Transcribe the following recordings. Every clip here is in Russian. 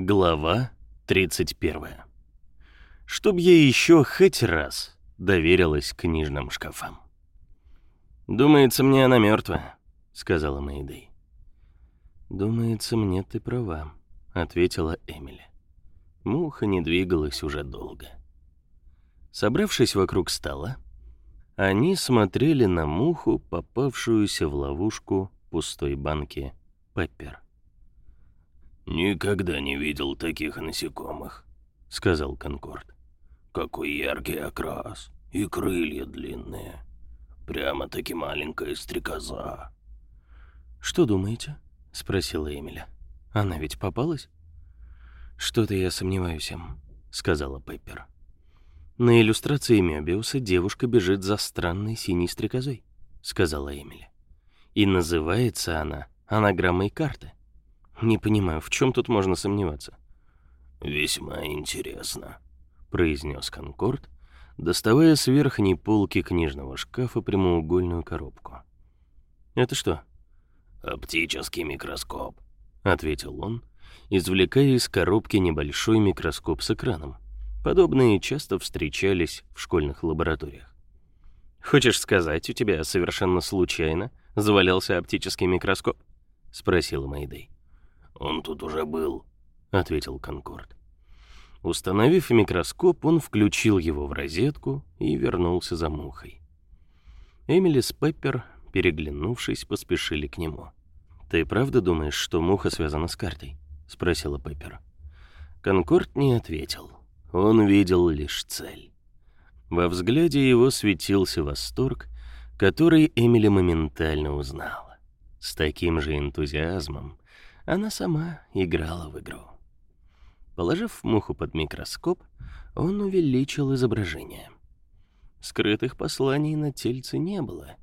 Глава 31. Чтоб я еще хоть раз доверилась книжным шкафам. «Думается, мне она мертвая», — сказала Мэйдэй. «Думается, мне ты права», — ответила Эмили. Муха не двигалась уже долго. Собравшись вокруг стола, они смотрели на муху, попавшуюся в ловушку пустой банки Пеппер. «Никогда не видел таких насекомых», — сказал Конкорд. «Какой яркий окрас и крылья длинные. Прямо-таки маленькая стрекоза». «Что думаете?» — спросила Эмиля. «Она ведь попалась?» «Что-то я сомневаюсь им», — сказала Пеппер. «На иллюстрации Мёбиуса девушка бежит за странной синей стрекозой», — сказала Эмили. «И называется она анаграммой карты. Не понимаю, в чем тут можно сомневаться? Весьма интересно, произнес Конкорд, доставая с верхней полки книжного шкафа прямоугольную коробку. Это что? Оптический микроскоп, ответил он, извлекая из коробки небольшой микроскоп с экраном. Подобные часто встречались в школьных лабораториях. Хочешь сказать, у тебя совершенно случайно завалялся оптический микроскоп? спросила Мэйдэй. «Он тут уже был», — ответил Конкорд. Установив микроскоп, он включил его в розетку и вернулся за мухой. Эмили с Пеппер, переглянувшись, поспешили к нему. «Ты правда думаешь, что муха связана с картой?» — спросила Пеппер. Конкорд не ответил. Он видел лишь цель. Во взгляде его светился восторг, который Эмили моментально узнала. С таким же энтузиазмом она сама играла в игру. Положив муху под микроскоп, он увеличил изображение. Скрытых посланий на тельце не было,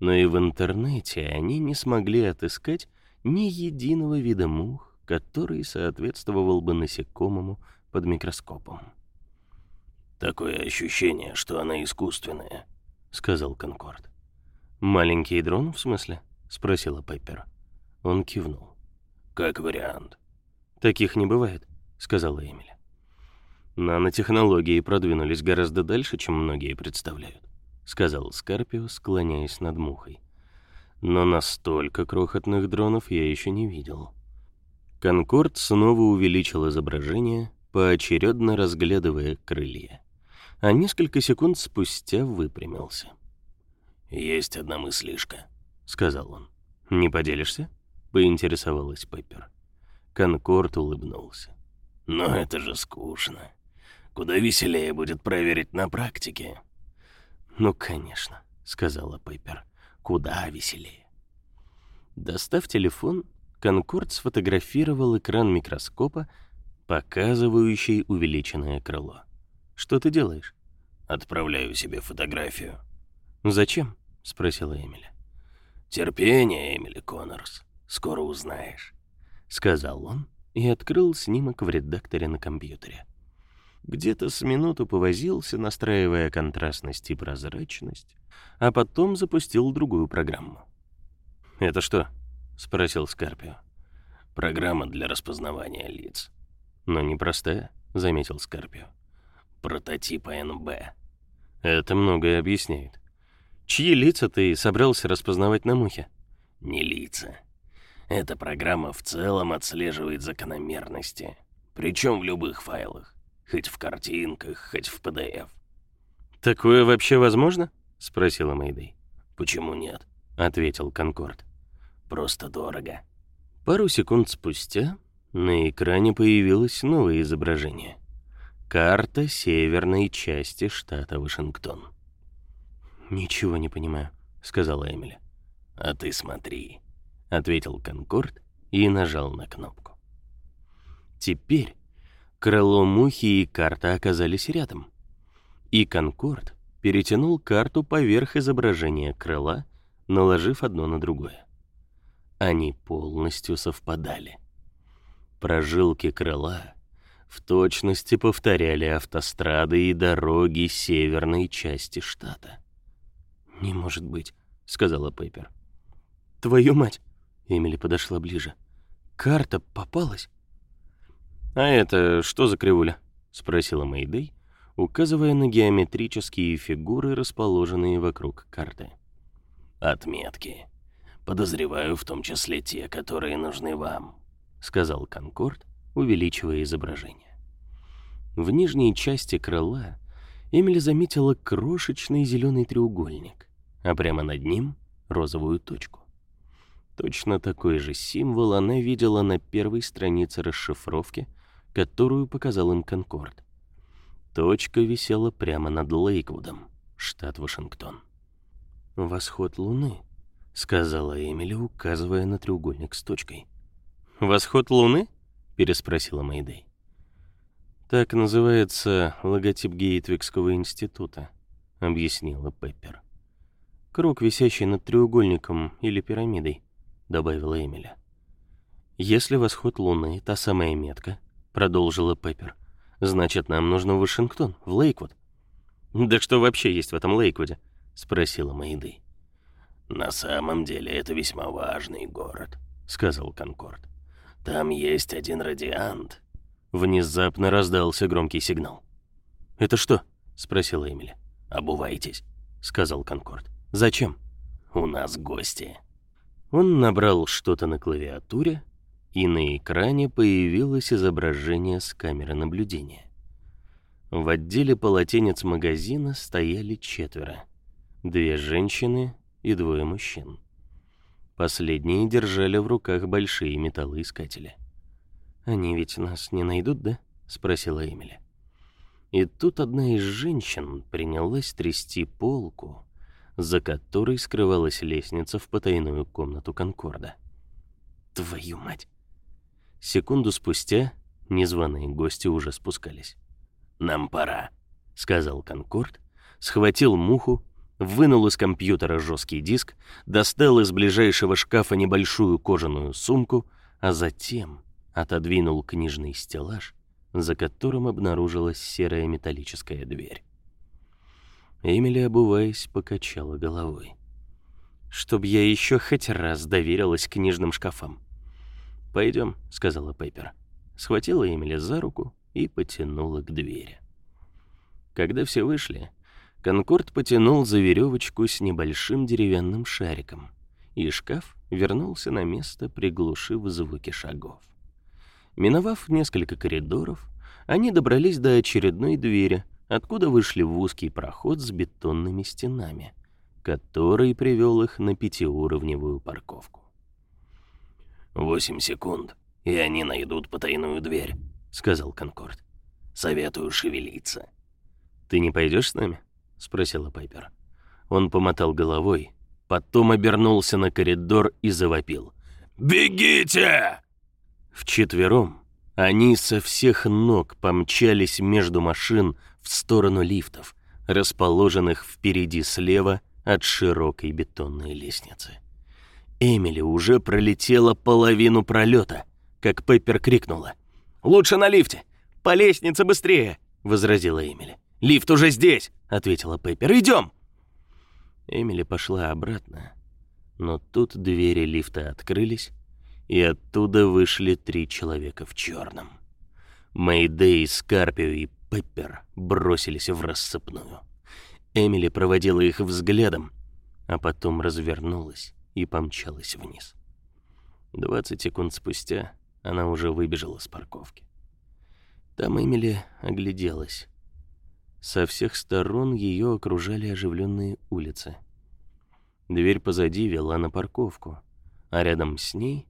но и в интернете они не смогли отыскать ни единого вида мух, который соответствовал бы насекомому под микроскопом. «Такое ощущение, что она искусственная», — сказал Конкорд. «Маленький дрон, в смысле?» — спросила Пеппер. Он кивнул. Как вариант. Таких не бывает, сказала Эмили. Нанотехнологии продвинулись гораздо дальше, чем многие представляют, сказал Скарпио, склоняясь над мухой. Но настолько крохотных дронов я еще не видел. Конкорд снова увеличил изображение, поочередно разглядывая крылья, а несколько секунд спустя выпрямился. «Есть одна мыслишка», — сказал он. «Не поделишься?» Поинтересовалась Пеппер. Конкорд улыбнулся. Но это же скучно. Куда веселее будет проверить на практике. Ну, конечно, сказала Пеппер. Куда веселее. Достав телефон, Конкорд сфотографировал экран микроскопа, показывающий увеличенное крыло. Что ты делаешь? Отправляю себе фотографию. Зачем? спросила Эмили. Терпение, Эмили Коннорс. Скоро узнаешь», — сказал он и открыл снимок в редакторе на компьютере. Где-то с минуту повозился, настраивая контрастность и прозрачность, а потом запустил другую программу. «Это что?» — спросил Скарпио. «Программа для распознавания лиц». «Но не простая», — заметил Скарпио. «Прототип НБ». «Это многое объясняет. Чьи лица ты собрался распознавать на мухе?» «Не лица. Эта программа в целом отслеживает закономерности, причем в любых файлах, хоть в картинках, хоть в PDF. «Такое вообще возможно?» — спросила Мэйдэй. «Почему нет?» — ответил Конкорд. «Просто дорого». Пару секунд спустя на экране появилось новое изображение. Карта северной части штата Вашингтон. «Ничего не понимаю», — сказала Эмили. «А ты смотри», — ответил Конкорд и нажал на кнопку. Теперь крыло мухи и карта оказались рядом. И Конкорд перетянул карту поверх изображения крыла, наложив одно на другое. Они полностью совпадали. Прожилки крыла в точности повторяли автострады и дороги северной части штата. «Не может быть», — сказала Пейпер. «Твою мать! Эмили подошла ближе. «Карта попалась?» «А это что за кривуля?» — спросила Мэйдэй, указывая на геометрические фигуры, расположенные вокруг карты. «Отметки. Подозреваю, в том числе те, которые нужны вам», — сказал Конкорд, увеличивая изображение. В нижней части крыла Эмили заметила крошечный зеленый треугольник, а прямо над ним — розовую точку. Точно такой же символ она видела на первой странице расшифровки, которую показал им Конкорд. Точка висела прямо над Лейквудом, штат Вашингтон. «Восход Луны», — сказала Эмили, указывая на треугольник с точкой. «Восход Луны?» — переспросила Мэйдэй. «Так называется логотип Гейтвикского института», — объяснила Пеппер. «Круг, висящий над треугольником или пирамидой», — добавила Эмили. «Если восход Луны — та самая метка, продолжила Пеппер. Значит, нам нужно в Вашингтон, в Лейквуд. Да что вообще есть в этом Лейквуде? спросила Мэйдэй. На самом деле это весьма важный город, сказал Конкорд. Там есть один радиант. Внезапно раздался громкий сигнал. Это что? спросила Эмили. Обувайтесь, сказал Конкорд. Зачем? У нас гости. Он набрал что-то на клавиатуре, и на экране появилось изображение с камеры наблюдения. В отделе полотенец магазина стояли четверо. Две женщины и двое мужчин. Последние держали в руках большие металлоискатели. «Они ведь нас не найдут, да?» — спросила Эмили. И тут одна из женщин принялась трясти полку, за которой скрывалась лестница в потайную комнату Конкорда. «Твою мать!» Секунду спустя незваные гости уже спускались. «Нам пора», — сказал Конкорд, схватил муху, вынул из компьютера жесткий диск, достал из ближайшего шкафа небольшую кожаную сумку, а затем отодвинул книжный стеллаж, за которым обнаружилась серая металлическая дверь. Эмили, обуваясь, покачала головой. «Чтоб я еще хоть раз доверилась книжным шкафам. «Пойдем», — сказала Пеппер. Схватила Эмили за руку и потянула к двери. Когда все вышли, Конкорд потянул за веревочку с небольшим деревянным шариком, и шкаф вернулся на место, приглушив звуки шагов. Миновав несколько коридоров, они добрались до очередной двери, откуда вышли в узкий проход с бетонными стенами, который привел их на пятиуровневую парковку. «Восемь секунд, и они найдут потайную дверь», — сказал Конкорд. «Советую шевелиться». «Ты не пойдешь с нами?» — спросила Пайпер. Он помотал головой, потом обернулся на коридор и завопил. «Бегите!» Вчетвером они со всех ног помчались между машин в сторону лифтов, расположенных впереди слева от широкой бетонной лестницы. Эмили уже пролетела половину пролета, как Пеппер крикнула. «Лучше на лифте! По лестнице быстрее!» — возразила Эмили. «Лифт уже здесь!» — ответила Пеппер. «Идем!» Эмили пошла обратно, но тут двери лифта открылись, и оттуда вышли три человека в черном. Мэйдэй, Скарпио и Пеппер бросились в рассыпную. Эмили проводила их взглядом, а потом развернулась и помчалась вниз. 20 секунд спустя она уже выбежала с парковки. Там Эмили огляделась. Со всех сторон ее окружали оживленные улицы. Дверь позади вела на парковку, а рядом с ней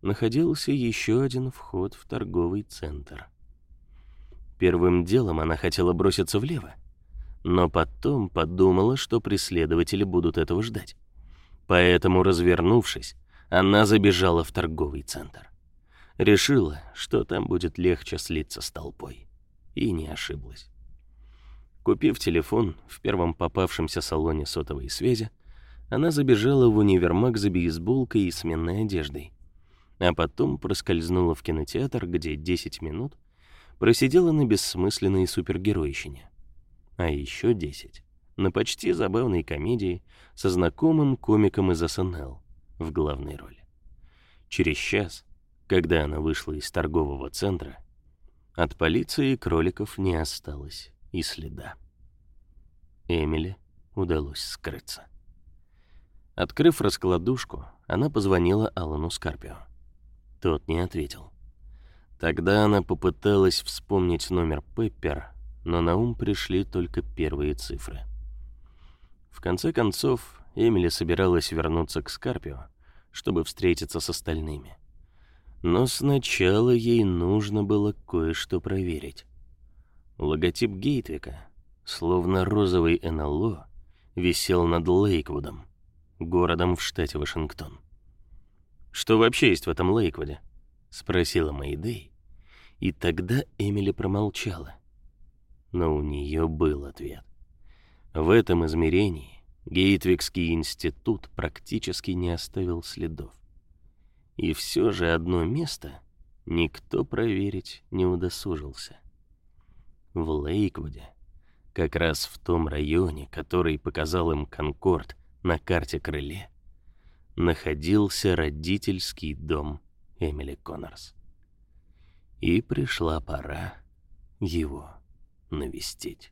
находился еще один вход в торговый центр. Первым делом она хотела броситься влево, но потом подумала, что преследователи будут этого ждать. Поэтому, развернувшись, она забежала в торговый центр. Решила, что там будет легче слиться с толпой. И не ошиблась. Купив телефон в первом попавшемся салоне сотовой связи, она забежала в универмаг за бейсболкой и сменной одеждой. А потом проскользнула в кинотеатр, где 10 минут просидела на бессмысленной супергеройщине. А еще 10 на почти забавной комедии со знакомым комиком из СНЛ в главной роли. Через час, когда она вышла из торгового центра, От полиции кроликов не осталось и следа. Эмили удалось скрыться. Открыв раскладушку, она позвонила Алану Скарпио. Тот не ответил. Тогда она попыталась вспомнить номер Пеппер, но на ум пришли только первые цифры. В конце концов, Эмили собиралась вернуться к Скарпио, чтобы встретиться с остальными. Но сначала ей нужно было кое-что проверить. Логотип Гейтвика, словно розовый НЛО, висел над Лейквудом, городом в штате Вашингтон. «Что вообще есть в этом Лейквуде?» — спросила Мэйдэй, и тогда Эмили промолчала. Но у нее был ответ. В этом измерении Гейтвикский институт практически не оставил следов. И все же одно место никто проверить не удосужился. В Лейквуде, как раз в том районе, который показал им Конкорд на карте крыле, находился родительский дом Эмили Коннорс. И пришла пора его навестить.